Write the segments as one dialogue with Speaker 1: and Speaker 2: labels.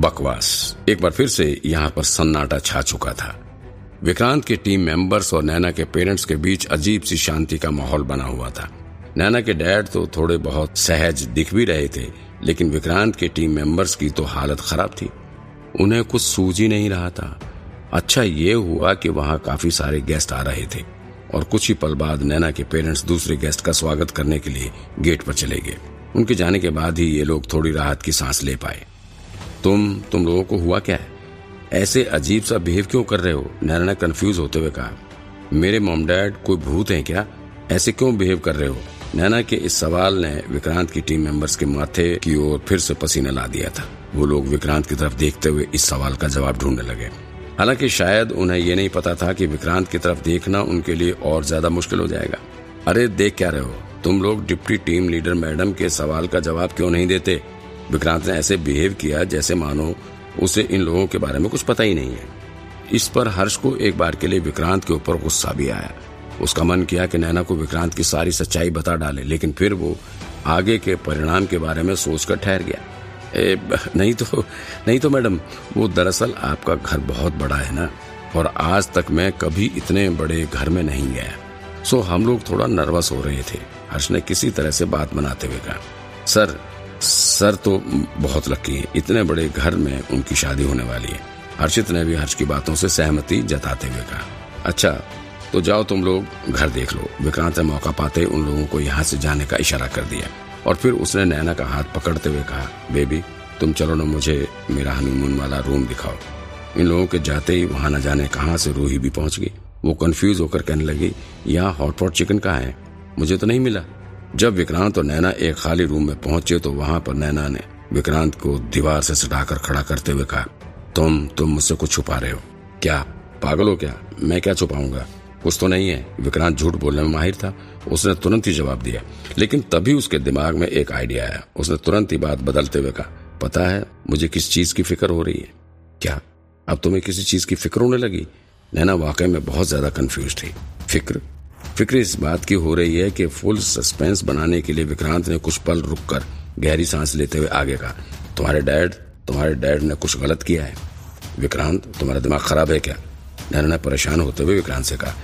Speaker 1: बकवास। एक बार फिर से यहाँ पर सन्नाटा छा चुका था। विक्रांत के टीम मेंबर्स और नैना के पेरेंट्स के बीच अजीब सी शांति का माहौल बना हुआ था। नैना के डैड तो थोड़े बहुत सहज दिख भी रहे थे, लेकिन विक्रांत के टीम मेंबर्स की तो हालत खराब थी। उन्हें कुछ सूझ ही नहीं रहा था। अच्छा ये हुआ कि वहाँ काफ़ी सारे गेस्ट आ रहे थे और कुछ ही पल बाद नैना के पेरेंट्स दूसरे गेस्ट का स्वागत करने के लिए गेट पर चले गए। उनके जाने के बाद ही ये लोग थोड़ी राहत की सांस ले पाए। तुम तुम लोगों को हुआ क्या है? ऐसे अजीब सा बिहेव क्यों कर रहे हो? नैना ने कंफ्यूज होते हुए कहा, मेरे मोम डैड कोई भूत है क्या? ऐसे क्यों बिहेव कर रहे हो? नैना के इस सवाल ने विक्रांत की टीम मेंबर्स के माथे की ओर फिर से पसीना ला दिया था। वो लोग विक्रांत की तरफ़ देखते हुए इस सवाल का जवाब ढूँढने लगे। हालाँकि शायद उन्हें ये नहीं पता था कि विक्रांत की तरफ़ देखना उनके लिए और ज़्यादा मुश्किल हो जाएगा। अरे, देख क्या रहे हो? तुम लोग डिप्टी टीम लीडर मैडम के सवाल का जवाब क्यों नहीं देते? विक्रांत ने ऐसे बिहेव किया जैसे मानो उसे इन लोगों के बारे में कुछ पता ही नहीं है। इस पर हर्ष को एक बार के लिए विक्रांत के ऊपर गुस्सा भी आया। उसका मन किया कि नैना को विक्रांत की सारी सच्चाई बता डाले लेकिन फिर वो आगे के परिणाम के बारे में सोचकर ठहर गया। ए, नहीं तो नहीं तो मैडम वो दरअसल आपका घर बहुत बड़ा है ना? और आज तक मैं कभी इतने बड़े घर में नहीं गया। सो हम लोग थोड़ा नर्वस हो रहे थे। हर्ष ने किसी तरह से बात बनाते हुए कहा सर सर तो बहुत लकी है। इतने बड़े घर में उनकी शादी होने वाली है। हर्षित ने भी हर्ष की बातों से सहमति जताते हुए कहा अच्छा तो जाओ तुम लोग घर देख लो। विक्रांत ने मौका पाते उन लोगों को यहाँ से जाने का इशारा कर दिया। और फिर उसने नैना का हाथ पकड़ते हुए कहा, बेबी, तुम चलो ना मुझे मेरा हनीमून वाला रूम दिखाओ। इन लोगों के जाते ही वहाँ न जाने कहाँ से रूही भी पहुँच गई। वो कंफ्यूज होकर कहने लगी, यहाँ हॉटपॉट चिकन कहाँ है? मुझे तो नहीं मिला। जब विक्रांत और नैना एक खाली रूम में पहुँचे तो वहाँ पर नैना ने विक्रांत को दीवार से सटाकर खड़ा करते हुए कहा, तुम तुम मुझसे कुछ छुपा रहे हो। क्या? पागल हो क्या? मैं क्या छुपाऊँगा? कुछ तो नहीं है। विक्रांत झूठ बोलने में माहिर था। उसने तुरंत ही जवाब दिया। लेकिन तभी उसके दिमाग में एक आइडिया आया। उसने तुरंत ही बात बदलते हुए कहा, पता है, मुझे किस चीज़ की फ़िक्र हो रही है? क्या? अब तुम्हें किसी चीज़ की फ़िक्र होने लगी? नैना वाकई में बहुत ज़्यादा कंफ्यूज थी। फ़िक्र? फ़िक्र इस बात की हो रही है कि फुल सस्पेंस बनाने के लिए विक्रांत ने कुछ पल रुककर गहरी सांस लेते हुए आगे कहा, तुम्हारे डैड तुम्हारे डैड ने कुछ गलत किया है। विक्रांत, तुम्हारा दिमाग खराब है क्या? नैना ने परेशान होते हुए विक्रांत से कहा,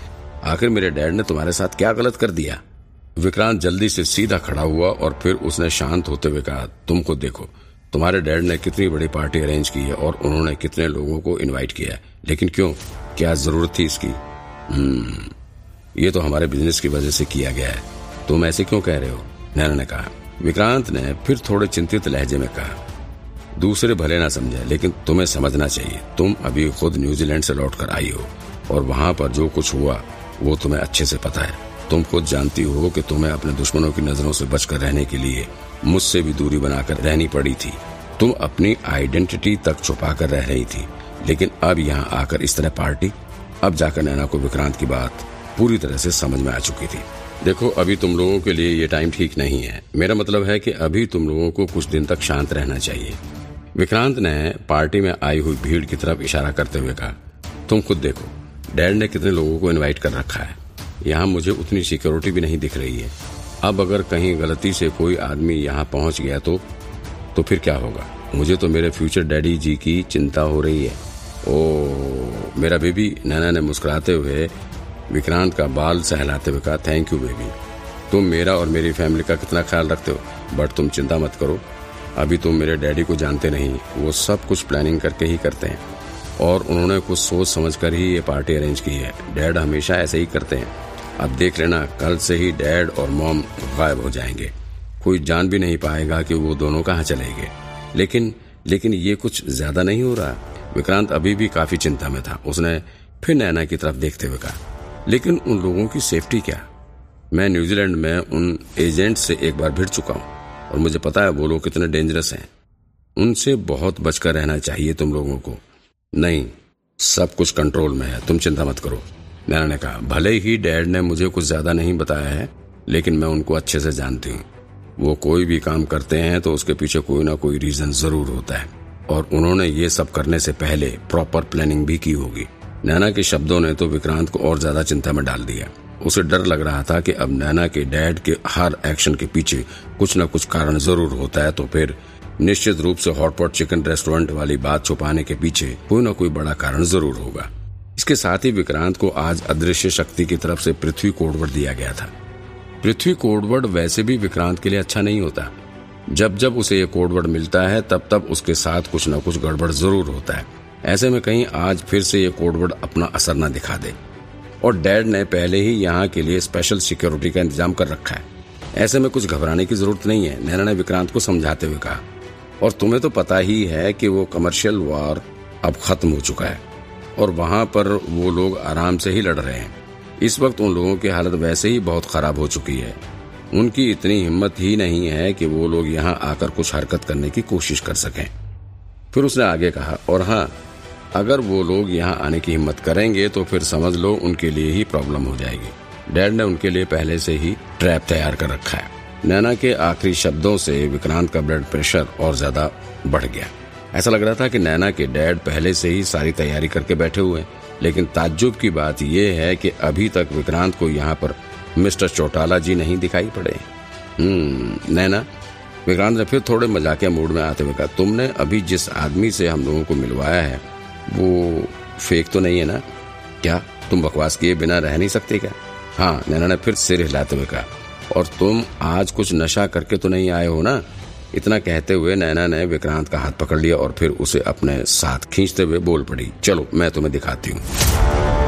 Speaker 1: आखिर मेरे डैड ने तुम्हारे साथ क्या गलत कर दिया? विक्रांत जल्दी से सीधा खड़ा हुआ और फिर उसने शांत होते हुए कहा तुम खुद देखो, तुम्हारे डैड ने कितनी बड़ी पार्टी अरेंज की है और उन्होंने कितने लोगों को इनवाइट किया है। लेकिन क्यों? क्या ज़रूरत थी इसकी? हम्म ये तो हमारे बिज़नेस की वजह से किया गया है। तुम ऐसे क्यों कह रहे हो? नैना ने कहा। विक्रांत ने फिर थोड़े चिंतित लहजे में कहा, दूसरे भले ना समझे, लेकिन तुम्हें समझना चाहिए। तुम अभी खुद न्यूजीलैंड से लौट कर आई हो, और वहाँ पर जो कुछ हुआ, वो तुम्हें अच्छे से पता है। तुम खुद जानती हो कि तुम्हें अपने दुश्मनों की नज़रों से बचकर रहने के लिए मुझसे भी दूरी बनाकर रहनी पड़ी थी। तुम अपनी आइडेंटिटी तक छुपा कर रह रही थी, लेकिन अब यहाँ आकर इस तरह पार्टी। अब जाकर नैना को विक्रांत की बात पूरी तरह से समझ में आ चुकी थी। देखो, अभी तुम लोगों के लिए ये टाइम ठीक नहीं है। मेरा मतलब है कि अभी तुम लोगों को कुछ दिन तक शांत रहना चाहिए। विक्रांत ने पार्टी में आई हुई भीड़ की तरफ़ इशारा करते हुए कहा, तुम खुद देखो, डैड ने कितने लोगों को इनवाइट कर रखा है। यहाँ मुझे उतनी सिक्योरिटी भी नहीं दिख रही है। अब अगर कहीं गलती से कोई आदमी यहाँ पहुँच गया तो तो फिर क्या होगा? मुझे तो मेरे फ्यूचर डैडी जी की चिंता हो रही है। ओ मेरा बेबी नैना ने मुस्कुराते हुए विक्रांत का बाल सहलाते हुए कहा थैंक यू बेबी तुम मेरा और मेरी फैमिली का कितना ख्याल रखते हो बट तुम चिंता मत करो। अभी तुम मेरे डैडी को जानते नहीं, वो सब कुछ प्लानिंग करके ही करते हैं। और उन्होंने कुछ सोच समझ कर ही ये पार्टी अरेंज की है। डैड हमेशा ऐसे ही करते हैं। अब देख लेना, कल से ही डैड और मॉम गायब हो जाएँगे। कोई जान भी नहीं पाएगा कि वो दोनों कहाँ चले गए। लेकिन लेकिन ये कुछ ज़्यादा नहीं हो रहा। विक्रांत अभी भी काफ़ी चिंता में था। उसने फिर नैना की तरफ़ देखते हुए कहा लेकिन उन लोगों की सेफ्टी क्या? मैं न्यूजीलैंड में उन एजेंट से एक बार भिड़ चुका हूँ और मुझे पता है वो लोग कितने डेंजरस हैं। उनसे बहुत बचकर रहना चाहिए तुम लोगों को। नहीं, सब कुछ कंट्रोल में है। तुम चिंता मत करो। नैना ने कहा, भले ही डैड ने मुझे कुछ ज़्यादा नहीं बताया है, लेकिन मैं उनको अच्छे से जानती हूँ। वो कोई भी काम करते हैं तो उसके पीछे कोई ना कोई रीजन ज़रूर होता है। और उन्होंने ये सब करने से पहले प्रॉपर प्लानिंग भी की होगी। नैना के शब्दों ने तो विक्रांत को और ज़्यादा चिंता में डाल दिया। उसे डर लग रहा था कि अब नैना के डैड के हर एक्शन के पीछे कुछ न कुछ कारण ज़रूर होता है तो फिर निश्चित रूप से हॉटपॉट चिकन रेस्टोरेंट वाली बात छुपाने के पीछे कोई न कोई बड़ा कारण ज़रूर होगा। इसके साथ ही विक्रांत को आज अदृश्य शक्ति की तरफ़ से पृथ्वी कोडवर्ड दिया गया था। पृथ्वी कोडवर्ड वैसे भी विक्रांत के लिए अच्छा नहीं होता। जब जब उसे ये कोडवर्ड मिलता है, तब तब उसके साथ कुछ न कुछ गड़बड़ ज़रूर होता है। ऐसे में कहीं आज फिर से ये कोडवर्ड अपना असर न दिखा दे। और डैड ने पहले ही यहाँ के लिए स्पेशल सिक्योरिटी का इंतज़ाम कर रखा है। ऐसे में कुछ घबराने की ज़रूरत नहीं है, नैना ने विक्रांत को समझाते हुए कहा। और तुम्हें तो पता ही है कि वो कमर्शियल वॉर अब खत्म हो चुका है। और वहाँ पर वो लोग आराम से ही लड़ रहे हैं। इस वक्त उन लोगों की हालत वैसे ही बहुत खराब हो चुकी है। उनकी इतनी हिम्मत ही नहीं है कि वो लोग यहाँ आकर कुछ हरकत करने की कोशिश कर सकें। फिर उसने आगे कहा, और हाँ अगर वो लोग यहाँ आने की हिम्मत करेंगे तो फिर समझ लो उनके लिए ही प्रॉब्लम हो जाएगी। डैड ने उनके लिए पहले से ही ट्रैप तैयार कर रखा है। नैना के आखिरी शब्दों से विक्रांत का ब्लड प्रेशर और ज़्यादा बढ़ गया। ऐसा लग रहा था कि नैना के डैड पहले से ही सारी तैयारी करके बैठे हुए हैं, लेकिन ताज्जुब की बात यह है कि अभी तक विक्रांत को यहाँ पर मिस्टर चौटाला जी नहीं दिखाई पड़े। हम्म नैना, विक्रांत ने फिर थोड़े मजाकिया मूड में आते हुए कहा, तुमने अभी जिस आदमी से हम लोगों को मिलवाया है वो फेक तो नहीं है ना? क्या? तुम बकवास किए बिना रह नहीं सकते क्या? हाँ नैना ने फिर सिर हिलाते हुए कहा, और तुम आज कुछ नशा करके तो नहीं आए हो ना? इतना कहते हुए नैना ने विक्रांत का हाथ पकड़ लिया और फिर उसे अपने साथ खींचते हुए बोल पड़ी, चलो, मैं तुम्हें दिखाती हूँ।